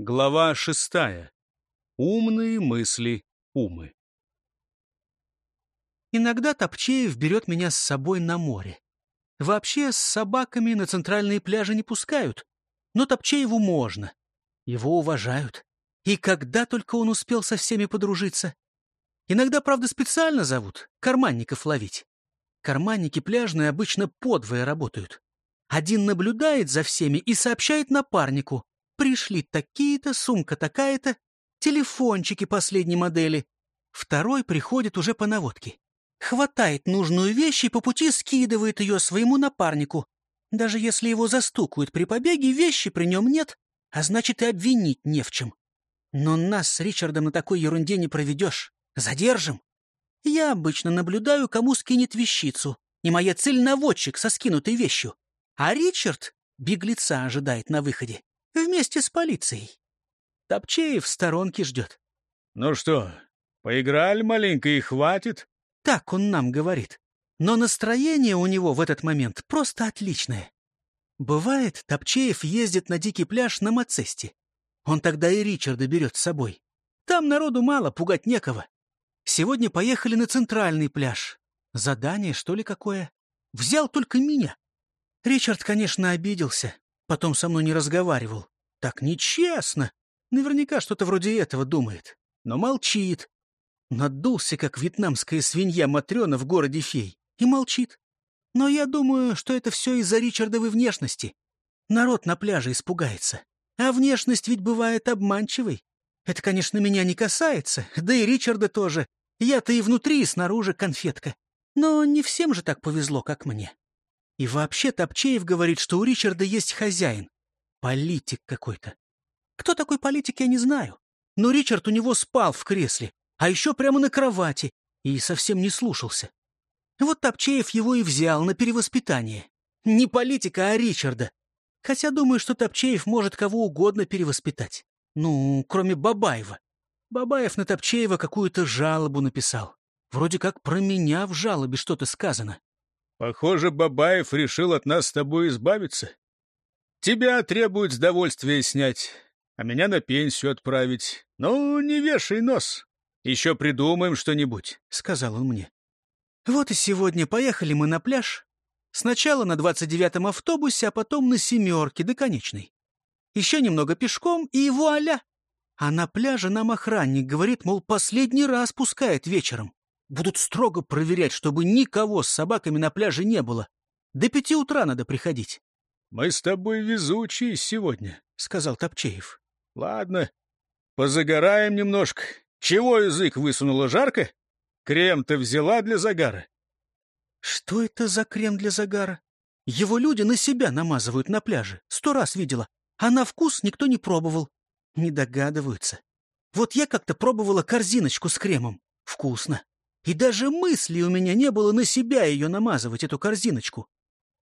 Глава шестая. Умные мысли умы. Иногда Топчеев берет меня с собой на море. Вообще с собаками на центральные пляжи не пускают, но Топчееву можно. Его уважают. И когда только он успел со всеми подружиться. Иногда, правда, специально зовут карманников ловить. Карманники пляжные обычно подвое работают. Один наблюдает за всеми и сообщает напарнику. Пришли такие-то, сумка такая-то, телефончики последней модели. Второй приходит уже по наводке. Хватает нужную вещь и по пути скидывает ее своему напарнику. Даже если его застукают при побеге, вещи при нем нет, а значит и обвинить не в чем. Но нас с Ричардом на такой ерунде не проведешь. Задержим. Я обычно наблюдаю, кому скинет вещицу, и моя цель — наводчик со скинутой вещью. А Ричард беглеца ожидает на выходе. Вместе с полицией. Топчеев в сторонке ждет. Ну что, поиграли маленько и хватит? Так он нам говорит. Но настроение у него в этот момент просто отличное. Бывает, Топчеев ездит на дикий пляж на Мацесте. Он тогда и Ричарда берет с собой. Там народу мало, пугать некого. Сегодня поехали на центральный пляж. Задание, что ли, какое? Взял только меня. Ричард, конечно, обиделся. Потом со мной не разговаривал. Так нечестно. Наверняка что-то вроде этого думает. Но молчит. Надулся, как вьетнамская свинья Матрена в городе фей. И молчит. Но я думаю, что это все из-за Ричардовой внешности. Народ на пляже испугается. А внешность ведь бывает обманчивой. Это, конечно, меня не касается, да и Ричарда тоже. Я-то и внутри, и снаружи конфетка. Но не всем же так повезло, как мне. И вообще Топчеев говорит, что у Ричарда есть хозяин. Политик какой-то. Кто такой политик, я не знаю. Но Ричард у него спал в кресле, а еще прямо на кровати, и совсем не слушался. Вот Топчеев его и взял на перевоспитание. Не политика, а Ричарда. Хотя думаю, что Топчеев может кого угодно перевоспитать. Ну, кроме Бабаева. Бабаев на Топчеева какую-то жалобу написал. Вроде как про меня в жалобе что-то сказано. Похоже, Бабаев решил от нас с тобой избавиться. Тебя требует с довольствия снять, а меня на пенсию отправить. Ну, не вешай нос. Еще придумаем что-нибудь, — сказал он мне. Вот и сегодня поехали мы на пляж. Сначала на двадцать девятом автобусе, а потом на семерке до конечной. Еще немного пешком, и вуаля! А на пляже нам охранник говорит, мол, последний раз пускает вечером. Будут строго проверять, чтобы никого с собаками на пляже не было. До пяти утра надо приходить. — Мы с тобой везучие сегодня, — сказал Топчеев. — Ладно, позагораем немножко. Чего язык высунула жарко? Крем ты взяла для загара? — Что это за крем для загара? Его люди на себя намазывают на пляже. Сто раз видела. А на вкус никто не пробовал. Не догадываются. Вот я как-то пробовала корзиночку с кремом. Вкусно. И даже мысли у меня не было на себя ее намазывать, эту корзиночку.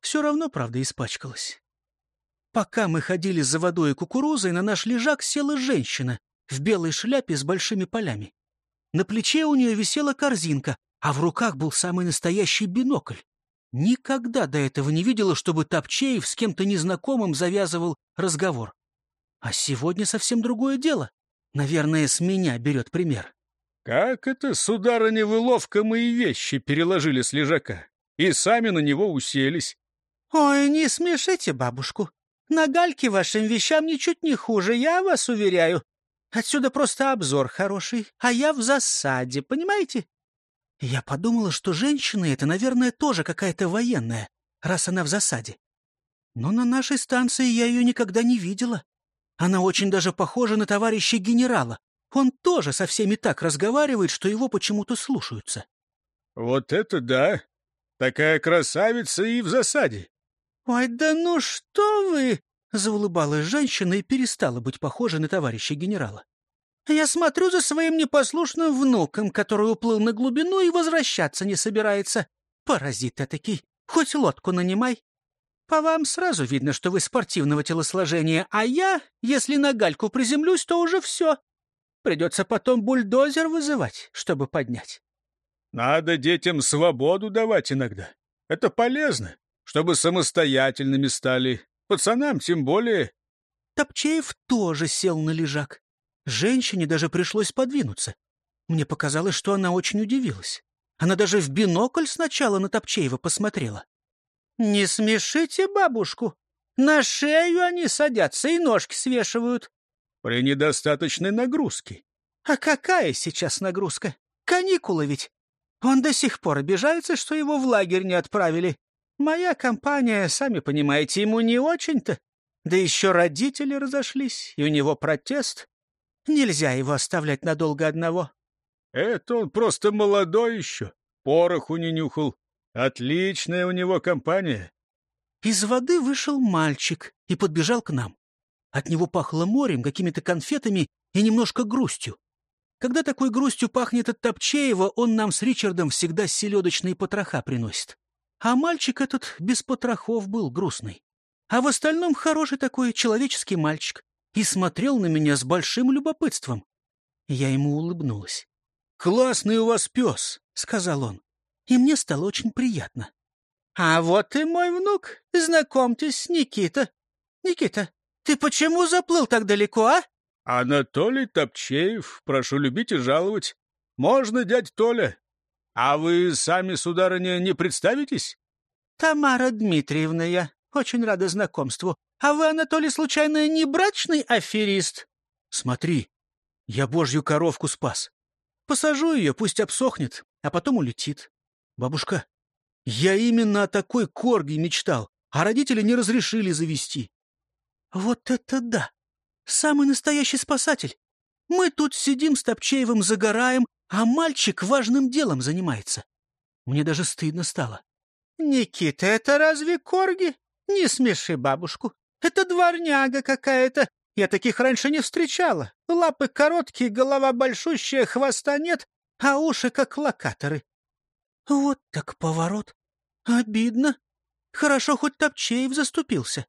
Все равно, правда, испачкалась. Пока мы ходили за водой и кукурузой, на наш лежак села женщина в белой шляпе с большими полями. На плече у нее висела корзинка, а в руках был самый настоящий бинокль. Никогда до этого не видела, чтобы Топчеев с кем-то незнакомым завязывал разговор. А сегодня совсем другое дело. Наверное, с меня берет пример. Как это, сударыня, вы ловко мои вещи переложили с лежака и сами на него уселись? Ой, не смешите бабушку. На гальке вашим вещам ничуть не хуже, я вас уверяю. Отсюда просто обзор хороший, а я в засаде, понимаете? Я подумала, что женщина это, наверное, тоже какая-то военная, раз она в засаде. Но на нашей станции я ее никогда не видела. Она очень даже похожа на товарища генерала. Он тоже со всеми так разговаривает, что его почему-то слушаются. — Вот это да! Такая красавица и в засаде! — Ой, да ну что вы! — заулыбалась женщина и перестала быть похожей на товарища генерала. — Я смотрю за своим непослушным внуком, который уплыл на глубину и возвращаться не собирается. Паразит этакий, хоть лодку нанимай. По вам сразу видно, что вы спортивного телосложения, а я, если на гальку приземлюсь, то уже все. Придется потом бульдозер вызывать, чтобы поднять. Надо детям свободу давать иногда. Это полезно, чтобы самостоятельными стали. Пацанам тем более. Топчеев тоже сел на лежак. Женщине даже пришлось подвинуться. Мне показалось, что она очень удивилась. Она даже в бинокль сначала на Топчеева посмотрела. «Не смешите бабушку. На шею они садятся и ножки свешивают». «При недостаточной нагрузке». «А какая сейчас нагрузка? Каникулы ведь. Он до сих пор обижается, что его в лагерь не отправили. Моя компания, сами понимаете, ему не очень-то. Да еще родители разошлись, и у него протест. Нельзя его оставлять надолго одного. Это он просто молодой еще, пороху не нюхал. Отличная у него компания. Из воды вышел мальчик и подбежал к нам. От него пахло морем, какими-то конфетами и немножко грустью. Когда такой грустью пахнет от Топчеева, он нам с Ричардом всегда селедочные потроха приносит. А мальчик этот без потрохов был грустный. А в остальном хороший такой человеческий мальчик. И смотрел на меня с большим любопытством. Я ему улыбнулась. «Классный у вас пес», — сказал он. И мне стало очень приятно. «А вот и мой внук. Знакомьтесь, Никита. Никита, ты почему заплыл так далеко, а?» «Анатолий Топчеев, прошу любить и жаловать. Можно, дядь Толя. А вы сами, сударыня, не представитесь?» «Тамара Дмитриевна я. Очень рада знакомству. А вы, Анатолий, случайно не брачный аферист?» «Смотри, я божью коровку спас. Посажу ее, пусть обсохнет, а потом улетит. Бабушка, я именно о такой корге мечтал, а родители не разрешили завести». «Вот это да! Самый настоящий спасатель! Мы тут сидим с Топчеевым, загораем, а мальчик важным делом занимается. Мне даже стыдно стало. «Никита, это разве корги? Не смеши бабушку. Это дворняга какая-то. Я таких раньше не встречала. Лапы короткие, голова большущая, хвоста нет, а уши как локаторы. Вот так поворот. Обидно. Хорошо, хоть Топчеев заступился.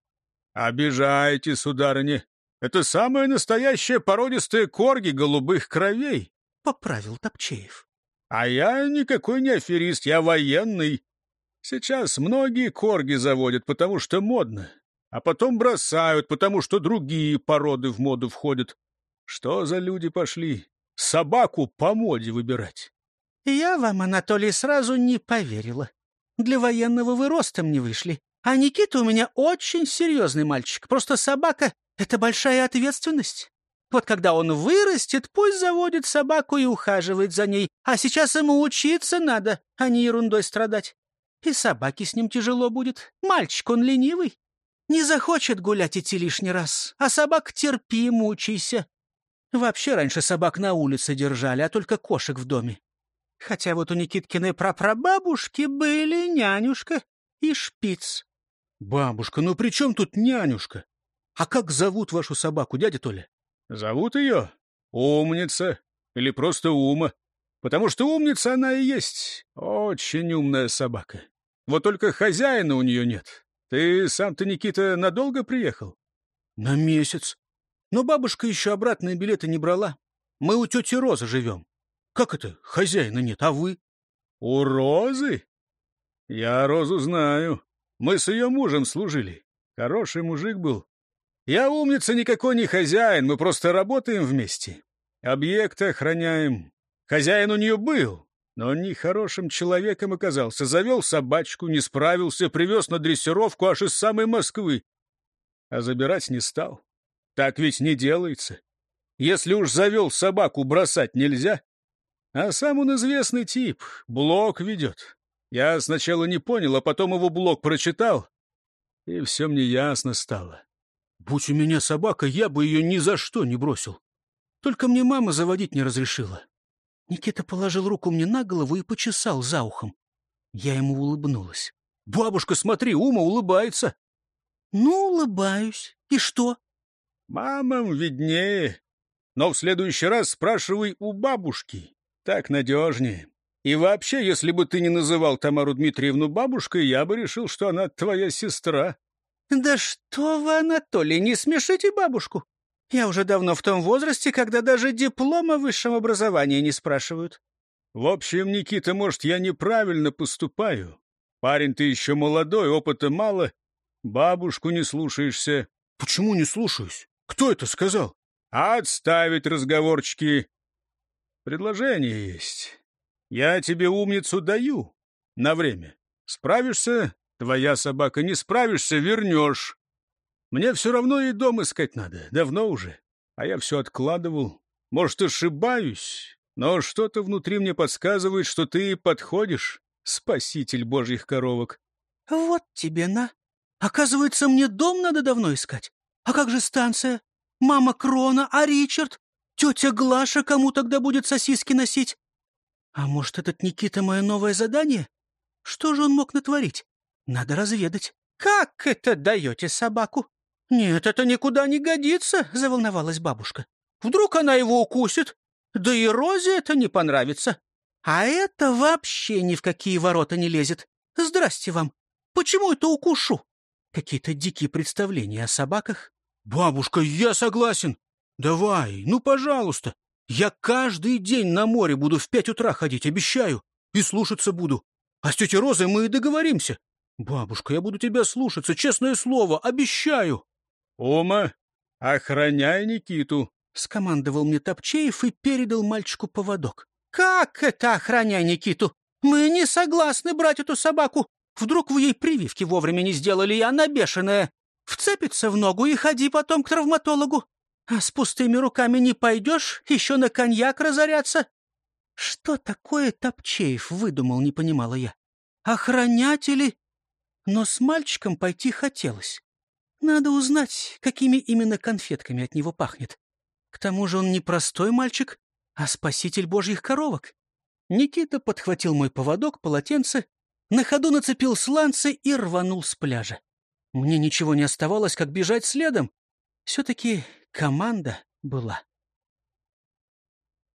Обижаете, сударыня. Это самая настоящая породистая корги голубых кровей, — поправил Топчеев. А я никакой не аферист, я военный. Сейчас многие корги заводят, потому что модно, а потом бросают, потому что другие породы в моду входят. Что за люди пошли? Собаку по моде выбирать. Я вам, Анатолий, сразу не поверила. Для военного вы ростом не вышли. А Никита у меня очень серьезный мальчик. Просто собака — это большая ответственность. Вот когда он вырастет, пусть заводит собаку и ухаживает за ней. А сейчас ему учиться надо, а не ерундой страдать. И собаке с ним тяжело будет. Мальчик он ленивый. Не захочет гулять идти лишний раз. А собак терпи, мучайся. Вообще раньше собак на улице держали, а только кошек в доме. Хотя вот у Никиткиной прапрабабушки были нянюшка и шпиц. — Бабушка, ну при чем тут нянюшка? А как зовут вашу собаку, дядя Толя? — Зовут ее Умница или просто Ума. Потому что умница она и есть. Очень умная собака. Вот только хозяина у нее нет. Ты сам-то, Никита, надолго приехал? — На месяц. Но бабушка еще обратные билеты не брала. Мы у тети Розы живем. Как это хозяина нет, а вы? — У Розы? Я Розу знаю. Мы с ее мужем служили. Хороший мужик был. Я умница никакой не хозяин, мы просто работаем вместе. Объекты охраняем. Хозяин у нее был, но он нехорошим человеком оказался. Завел собачку, не справился, привез на дрессировку аж из самой Москвы. А забирать не стал. Так ведь не делается. Если уж завел собаку, бросать нельзя. А сам он известный тип, блог ведет. Я сначала не понял, а потом его блог прочитал, и все мне ясно стало. Будь у меня собака, я бы ее ни за что не бросил. Только мне мама заводить не разрешила. Никита положил руку мне на голову и почесал за ухом. Я ему улыбнулась. «Бабушка, смотри, Ума улыбается!» «Ну, улыбаюсь. И что?» «Мамам виднее. Но в следующий раз спрашивай у бабушки. Так надежнее. И вообще, если бы ты не называл Тамару Дмитриевну бабушкой, я бы решил, что она твоя сестра». «Да что вы, Анатолий, не смешите бабушку. Я уже давно в том возрасте, когда даже диплома высшего образования не спрашивают. В общем, Никита, может, я неправильно поступаю. Парень ты еще молодой, опыта мало. Бабушку не слушаешься. Почему не слушаюсь? Кто это сказал? Отставить разговорчики. Предложение есть. Я тебе умницу даю. На время. Справишься — твоя собака. Не справишься — вернешь. Мне все равно и дом искать надо. Давно уже. А я все откладывал. Может, ошибаюсь, но что-то внутри мне подсказывает, что ты подходишь, спаситель божьих коровок. Вот тебе на. Оказывается, мне дом надо давно искать. А как же станция? Мама Крона, а Ричард? Тетя Глаша кому тогда будет сосиски носить? А может, этот Никита мое новое задание? Что же он мог натворить? Надо разведать. Как это даете собаку? Нет, это никуда не годится, заволновалась бабушка. Вдруг она его укусит? Да и Розе это не понравится. А это вообще ни в какие ворота не лезет. Здрасте вам. Почему это укушу? Какие-то дикие представления о собаках. Бабушка, я согласен. Давай, ну, пожалуйста. Я каждый день на море буду в пять утра ходить, обещаю. И слушаться буду. А с тетей Розой мы и договоримся. Бабушка, я буду тебя слушаться, честное слово, обещаю. Ома, охраняй Никиту, — скомандовал мне Топчеев и передал мальчику поводок. «Как это охраняй Никиту? Мы не согласны брать эту собаку. Вдруг вы ей прививки вовремя не сделали, и она бешеная. Вцепится в ногу и ходи потом к травматологу. А с пустыми руками не пойдешь, еще на коньяк разоряться. Что такое Топчеев выдумал, не понимала я. Охранятели? Но с мальчиком пойти хотелось. Надо узнать, какими именно конфетками от него пахнет. К тому же он не простой мальчик, а спаситель божьих коровок. Никита подхватил мой поводок, полотенце, на ходу нацепил сланцы и рванул с пляжа. Мне ничего не оставалось, как бежать следом. Все-таки команда была.